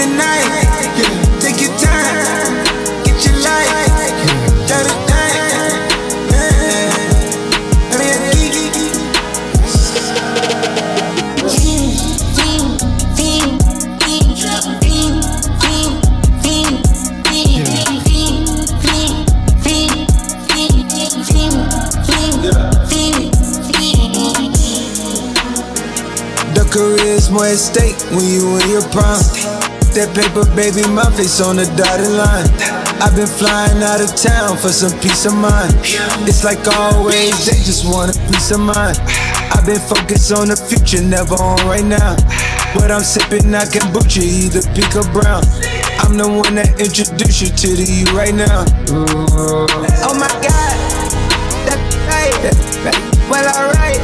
the night. Take your time, get your. The more at stake when you in your prime. That paper, baby, my face on the dotted line. I've been flying out of town for some peace of mind. It's like always, they just want a peace of mind. I've been focused on the future, never on right now. What I'm sipping, I kombucha, either pink or brown. I'm the one that introduced you to the you right now. Oh my God, that's right. Well, alright,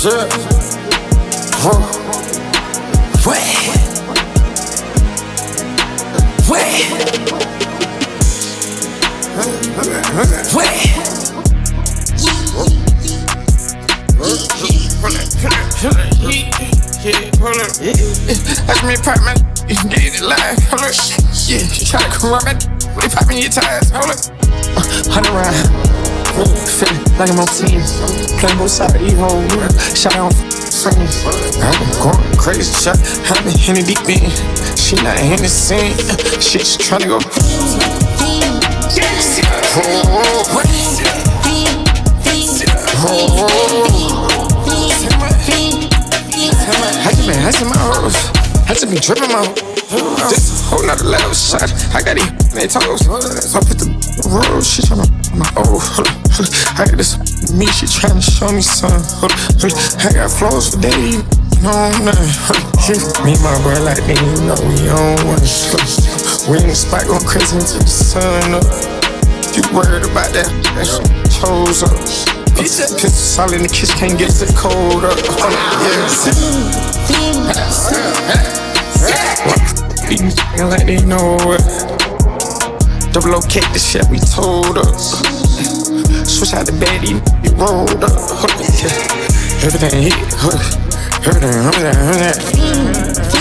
Shit. Huh. Wet, wet, wet. That's me pop my get it live. Hold up. Yeah, try to come around. We popping your tires. Hold up. Uh, Hundred round. Feeling like I'm on team. Playing both sides of hoes. Shot on friends. I'm going crazy. Shot. I'm in the deep end. She not in the scene. She just trying to go. I just been hashing my hoes. I just been dripping my. This whole nother level shot. I got these their toes. So I put the roll. She tryna my oh. Hold up, hold up. I got this me. She tryna show me some. Hold up, hold up. I got flows for days. Hold up. Yeah. Me and my bro like you know we on one. Hold up. We in the spot going crazy until the sun up. You worried about that? That shit chose up. Pistol solid in the kiss can't get it cold up. Yeah. Niggas like they know it. Double O cake, the shit we told us. Switch out the bed, you rolled up. Yeah. Everything hit, huh. everything, everything, everything.